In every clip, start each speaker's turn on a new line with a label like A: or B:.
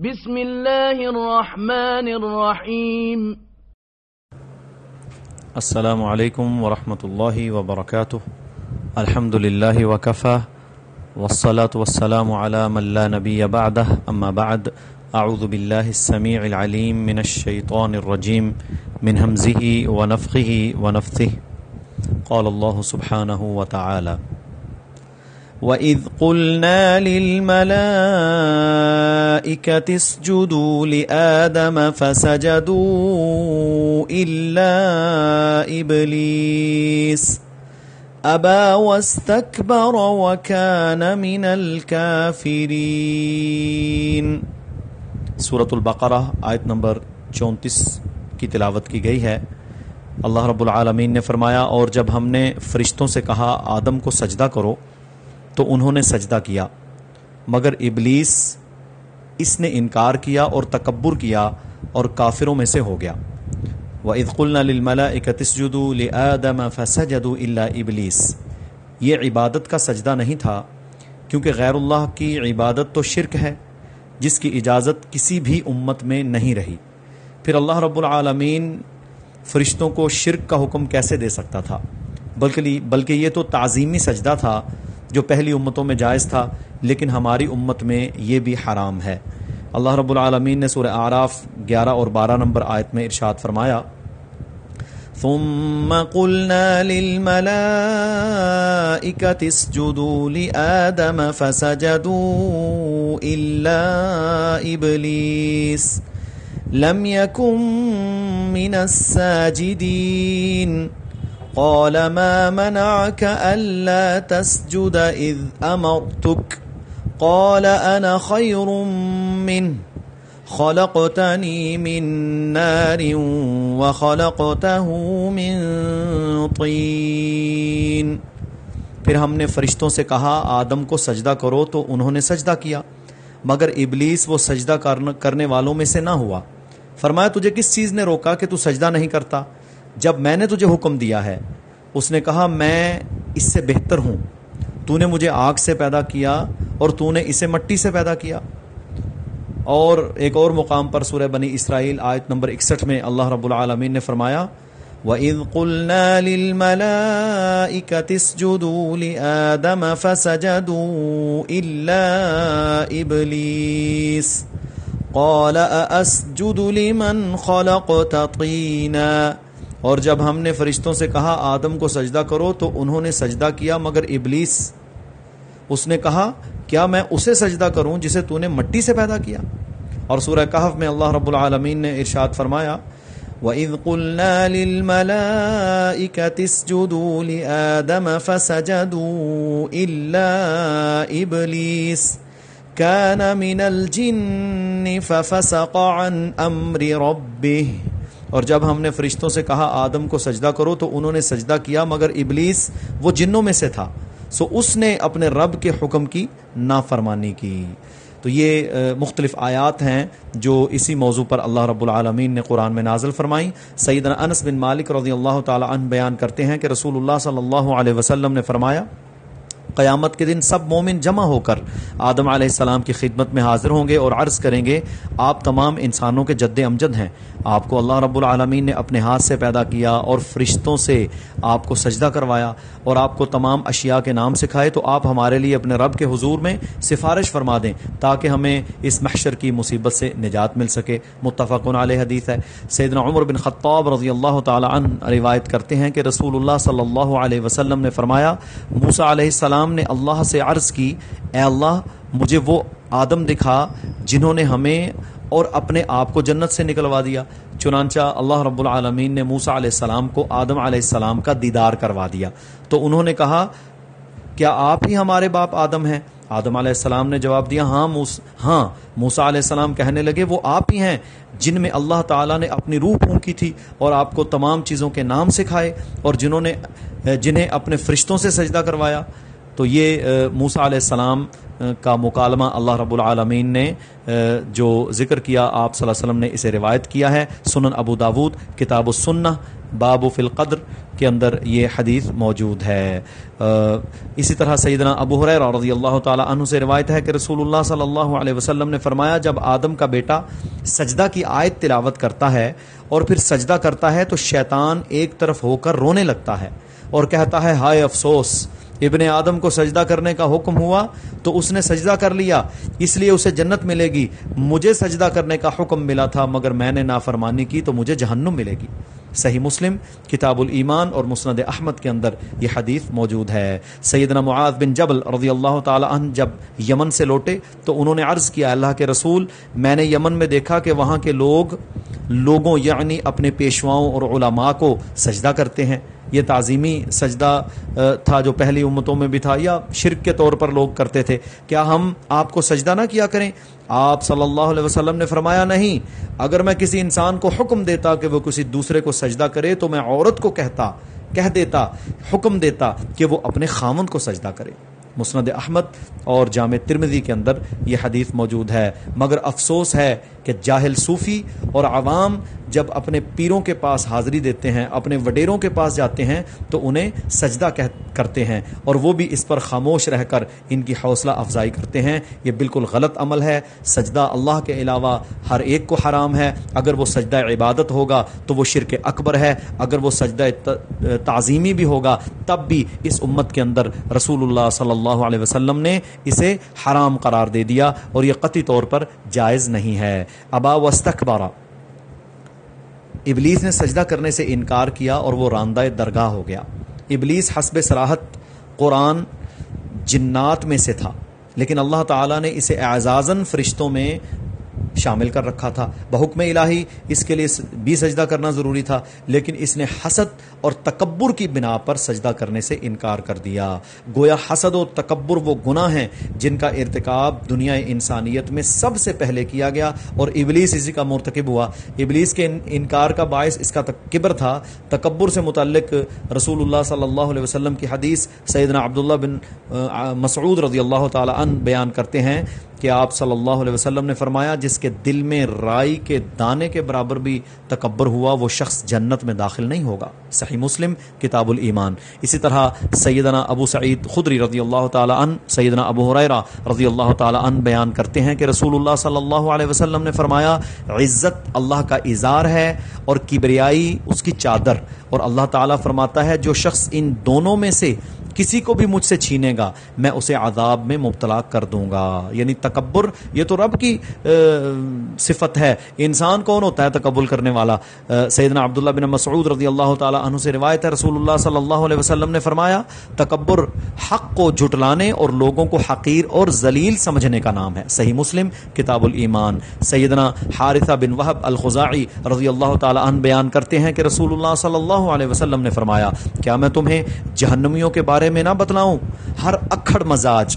A: بسم الله الرحمن الرحيم
B: السلام عليكم ورحمة الله وبركاته الحمد لله وكفى والصلاة والسلام على من لا نبي بعده أما بعد۔ أعوذ بالله السميع العليم من الشيطان الرجيم من همزه ونفخه ونفثه قال الله سبحانه وتعالى وَإِذْ قُلْنَا لِلْمَلَائِكَةِ اسْجُدُوا لِآدَمَ فَسَجَدُوا إِلَّا إِبْلِيسَ أَبَى وَاسْتَكْبَرَ وَكَانَ مِنَ الْكَافِرِينَ سورة البقرہ آیت نمبر چونتیس کی تلاوت کی گئی ہے۔ اللہ رب العالمین نے فرمایا، اور جب ہم نے فرشتوں سے کہا، آدم کو سجدہ کرو تو انہوں نے سجدہ کیا۔ مگر ابلیس اس نے انکار کیا اور تکبر کیا اور کافروں میں سے ہو گیا۔ وہ عدق الملا اکتسجد الدم فسجد اللہ ابلیس یہ عبادت کا سجدہ نہیں تھا، کیونکہ غیر اللہ کی عبادت تو شرک ہے، جس کی اجازت کسی بھی امت میں نہیں رہی۔ پھر اللہ رب العالمین فرشتوں کو شرک کا حکم کیسے دے سکتا تھا؟ بلکہ بلکہ یہ تو تعظیمی سجدہ تھا جو پہلی امتوں میں جائز تھا، لیکن ہماری امت میں یہ بھی حرام ہے۔ اللہ رب العالمین نے سورہ آراف گیارہ اور بارہ نمبر آیت میں ارشاد فرمایا، ثم قلنا للملائكة اسجدوا لآدم فسجدوا إلا إبليس لم يكن من الساجدين قال ما منعك ألا تسجد إذ أمرتك؟ قال أنا خير منه خلقتني من نار وخلقته من طين. پھر ہم نے فرشتوں سے کہا، آدم کو سجدہ کرو تو انہوں نے سجدہ کیا، مگر ابلیس وہ سجدہ کرنے والوں میں سے نہ ہوا۔ فرمایا، تجھے کس چیز نے روکا کہ تو سجدہ نہیں کرتا؟ جب میں نے تجھے حکم دیا ہے، اس نے کہا، میں اس سے بہتر ہوں۔ تو نے مجھے آگ سے پیدا کیا اور تو نے اسے مٹی سے پیدا کیا۔ اور ایک اور مقام پر سورہ بنی اسرائیل آیت نمبر اکسٹھ میں اللہ رب العالمین نے فرمایا، وَإِذْ قُلْنَا لِلْمَلَائِكَةِ اسْجُدُوا لِآدَمَ فَسَجَدُوا إِلَّا إِبْلِيسَ قَالَ أَأَسْجُدُ لِمَنْ خَلَقْتَ طِينًا اور جب ہم نے فرشتوں سے کہا، آدم کو سجدہ کرو، تو انہوں نے سجدہ کیا مگر ابلیس، اس نے کہا، کیا میں اسے سجدہ کروں جسے تو نے مٹی سے پیدا کیا؟ اور سورہ کہف میں اللہ رب العالمین نے ارشاد فرمایا، وَإِذْ قُلْنَا لِلْمَلَائِكَةِ اسْجُدُوا لِآدَمَ فَسَجَدُوا إِلَّا إِبْلِيسَ كَانَ مِنَ الْجِنِّ فَفَسَقَ عَنْ أَمْرِ رَبِّهِ اور جب ہم نے فرشتوں سے کہا آدم کو سجدہ کرو تو انہوں نے سجدہ کیا مگر ابلیس وہ جنوں میں سے تھا۔ سو اس نے اپنے رب کے حکم کی نافرمانی کی۔ تو یہ مختلف آیات ہیں جو اسی موضوع پر اللہ رب العالمین نے قرآن میں نازل فرمائی۔ سیدنا انس بن مالک رضی اللہ تعالی عنہ بیان کرتے ہیں کہ رسول اللہ صلی اللہ علیہ وسلم نے فرمایا قیامت کے دن سب مومن جمع ہو کر آدم علیہ السلام کی خدمت میں حاضر ہوں گے اور عرض کریں گے، آپ تمام انسانوں کے جد امجد ہیں۔ آپ کو اللہ رب العالمین نے اپنے ہاتھ سے پیدا کیا اور فرشتوں سے آپ کو سجدہ کروایا اور آپ کو تمام اشیاء کے نام سکھائے، تو آپ ہمارے لیے اپنے رب کے حضور میں سفارش فرما دیں تاکہ ہمیں اس محشر کی مصیبت سے نجات مل سکے۔ متفق علیہ حدیث ہے۔ سیدنا عمر بن خطاب رضی اللہ تعالی عنہ روایت کرتے ہیں کہ رسول اللہ صلی اللہ علیہ وسلم نے فرمایا موسا علیہ السلام السلام نے اللہ سے عرض کی، اے اللہ، مجھے وہ آدم دکھا جنہوں نے ہمیں اور اپنے آپ کو جنت سے نکلوا دیا۔ چنانچہ اللہ رب العالمین نے موسا علیہ السلام کو آدم علیہ السلام کا دیدار کروا دیا۔ تو انہوں نے کہا، کیا آپ ہی ہمارے باپ آدم ہیں؟ آدم علیہ السلام نے جواب دیا ہاں موس ہاں موسا علیہ السلام کہنے لگے، وہ آپ ہی ہیں جن میں اللہ تعالیٰ نے اپنی روح پھونکی تھی اور آپ کو تمام چیزوں کے نام سکھائے اور جنہوں نے، جنہیں اپنے فرشتوں سے سجدہ کروایا۔ تو یہ موسا علیہ السلام کا مکالمہ اللہ رب العالمین نے جو ذکر کیا آپ صلی اللہ علیہ وسلم نے اسے روایت کیا ہے، سنن ابو داود، کتاب السنہ، باب فی القدر کے اندر یہ حدیث موجود ہے۔ اسی طرح سیدنا ابو حریر رضی اللہ تعالی عنہ سے روایت ہے کہ رسول اللہ صلی اللہ علیہ وسلم نے فرمایا، جب آدم کا بیٹا سجدہ کی آیت تلاوت کرتا ہے اور پھر سجدہ کرتا ہے تو شیطان ایک طرف ہو کر رونے لگتا ہے اور کہتا ہے، ہائے افسوس ابن آدم کو سجدہ کرنے کا حکم ہوا تو اس نے سجدہ کر لیا، اس لیے اسے جنت ملے گی۔ مجھے سجدہ کرنے کا حکم ملا تھا، مگر میں نے نافرمانی کی تو مجھے جہنم ملے گی۔ صحیح مسلم، کتاب الایمان اور مسند احمد کے اندر یہ حدیث موجود ہے۔ سیدنا معاذ بن جبل رضی اللہ تعالی عنہ جب یمن سے لوٹے تو انہوں نے عرض کیا، اللہ کے رسول، میں نے یمن میں دیکھا کہ وہاں کے لوگ، لوگوں یعنی اپنے پیشواؤں اور علماء کو سجدہ کرتے ہیں۔ یہ تعظیمی سجدہ تھا جو پہلی امتوں میں بھی تھا، یا شرک کے طور پر لوگ کرتے تھے۔ کیا ہم آپ کو سجدہ نہ کیا کریں؟ آپ صلی اللہ علیہ وسلم نے فرمایا نہیں۔ اگر میں کسی انسان کو حکم دیتا کہ وہ کسی دوسرے کو سجدہ کرے تو میں عورت کو کہتا، کہہ دیتا، حکم دیتا کہ وہ اپنے خامن کو سجدہ کرے۔ مسند احمد اور جامع ترمزی کے اندر یہ حدیث موجود ہے۔ مگر افسوس ہے کہ جاہل صوفی اور عوام جب اپنے پیروں کے پاس حاضری دیتے ہیں، اپنے وڈیروں کے پاس جاتے ہیں، تو انہیں سجدہ کرتے ہیں اور وہ بھی اس پر خاموش رہ کر ان کی حوصلہ افزائی کرتے ہیں۔ یہ بالکل غلط عمل ہے۔ سجدہ اللہ کے علاوہ ہر ایک کو حرام ہے۔ اگر وہ سجدہ عبادت ہوگا تو وہ شرک اکبر ہے۔ اگر وہ سجدہ تعظیمی بھی ہوگا تب بھی اس امت کے اندر رسول اللہ صلی اللہ علیہ وسلم نے اسے حرام قرار دے دیا اور یہ قطعی طور پر جائز نہیں ہے۔ ابا وسطبارہ ابلیس نے سجدہ کرنے سے انکار کیا اور وہ راندہ درگاہ ہو گیا۔ ابلیس حسب سراحت قرآن جنات میں سے تھا، لیکن اللہ تعالیٰ نے اسے اعزازن فرشتوں میں شامل کر رکھا تھا۔ بحکم الہی اس کے لیے بھی سجدہ کرنا ضروری تھا، لیکن اس نے حسد اور تکبر کی بنا پر سجدہ کرنے سے انکار کر دیا۔ گویا حسد اور تکبر وہ گناہ ہیں جن کا ارتکاب دنیا انسانیت میں سب سے پہلے کیا گیا اور ابلیس اسی کا مرتکب ہوا۔ ابلیس کے انکار کا باعث اس کا کبر تھا۔ تکبر سے متعلق رسول اللہ صلی اللہ علیہ وسلم کی حدیث سیدنا عبداللہ بن مسعود رضی اللہ تعالی عنہ بیان کرتے ہیں۔ کہ آپ صلی اللہ علیہ وسلم نے فرمایا جس کے دل میں رائی کے دانے کے برابر بھی تکبر ہوا، وہ شخص جنت میں داخل نہیں ہوگا۔ صحیح مسلم، کتاب الایمان۔ اسی طرح سیدنا ابو سعید خدری رضی اللہ تعالی عنہ، سیدنا ابو حریرہ رضی اللہ تعالی عنہ بیان کرتے ہیں کہ رسول اللہ صلی اللہ علیہ وسلم نے فرمایا، عزت اللہ کا اظہار ہے اور کبریائی اس کی چادر۔ اور اللہ تعالیٰ فرماتا ہے، جو شخص ان دونوں میں سے کسی کو بھی مجھ سے چھینے گا، میں اسے عذاب میں مبتلا کر دوں گا۔ یعنی تکبر، یہ تو رب کی صفت ہے۔ انسان کون ہوتا ہے تکبر کرنے والا؟ سیدنا عبداللہ بن مسعود رضی اللہ تعالیٰ عنہ سے روایت ہے، رسول اللہ صلی اللہ علیہ وسلم نے فرمایا، تکبر حق کو جھٹلانے اور لوگوں کو حقیر اور ذلیل سمجھنے کا نام ہے۔ صحیح مسلم، کتاب الایمان۔ سیدنا حارثہ بن وحب الخزاعی رضی اللہ تعالیٰ عنہ بیان کرتے ہیں کہ رسول اللہ صلی اللہ علیہ وسلم نے فرمایا، کیا میں تمہیں جہنمیوں کے بارے میں نہ بتلاؤں، ہر اکھڑ مزاج،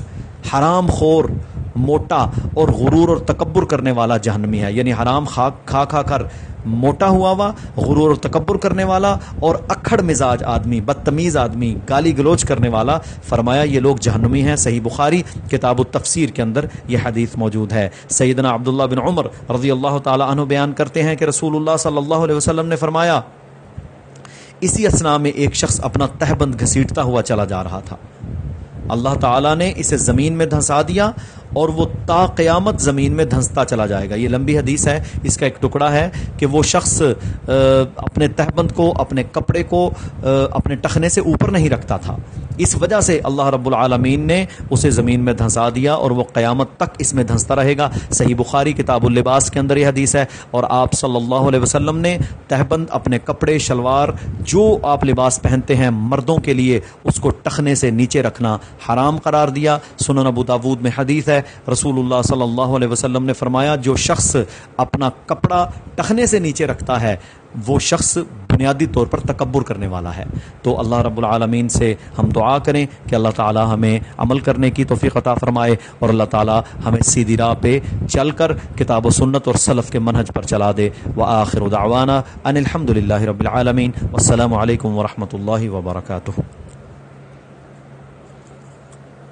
B: حرام خور، موٹا اور غرور اور تکبر کرنے والا جہنمی ہے۔ یعنی حرام خا، کھا کھا کر موٹا ہوا ہوا، غرور اور تکبر کرنے والا اور اکھڑ مزاج آدمی، بدتمیز آدمی، گالی گلوچ کرنے والا۔ فرمایا، یہ لوگ جہنمی ہیں۔ صحیح بخاری کتاب التفسیر کے اندر یہ حدیث موجود ہے۔ سیدنا عبداللہ بن عمر رضی اللہ تعالی عنہ بیان کرتے ہیں کہ رسول اللہ صلی اللہ علیہ وسلم نے فرمایا اسی اسنا میں ایک شخص اپنا تہبند گھسیٹتا ہوا چلا جا رہا تھا۔ اللہ تعالیٰ نے اسے زمین میں دھنسا دیا اور وہ تا قیامت زمین میں دھنستا چلا جائے گا۔ یہ لمبی حدیث ہے۔ اس کا ایک ٹکڑا ہے کہ وہ شخص اپنے تہبند کو، اپنے کپڑے کو اپنے ٹخنے سے اوپر نہیں رکھتا تھا۔ اس وجہ سے اللہ رب العالمین نے اسے زمین میں دھنسا دیا اور وہ قیامت تک اس میں دھنستا رہے گا۔ صحیح بخاری کتاب اللباس کے اندر یہ حدیث ہے۔ اور آپ صلی اللہ علیہ وسلم نے تہبند اپنے کپڑے، شلوار جو آپ لباس پہنتے ہیں مردوں کے لیے اس کو ٹخنے سے نیچے رکھنا حرام قرار دیا۔ سنن ابو داود میں حدیث ہے۔ رسول اللہ صلی اللہ علیہ وسلم نے فرمایا، جو شخص اپنا کپڑا ٹخنے سے نیچے رکھتا ہے وہ شخص بنیادی طور پر تکبر کرنے والا ہے۔ تو اللہ رب العالمین سے ہم دعا کریں کہ اللہ تعالی ہمیں عمل کرنے کی توفیق عطا فرمائے اور اللہ تعالی ہمیں سیدھی راہ پہ چل کر کتاب و سنت اور سلف کے منہج پر چلا دے۔ و آخر دعوانا ان الحمد رب العالمین۔ والسلام علیکم ورحمۃ اللہ وبرکاتہ۔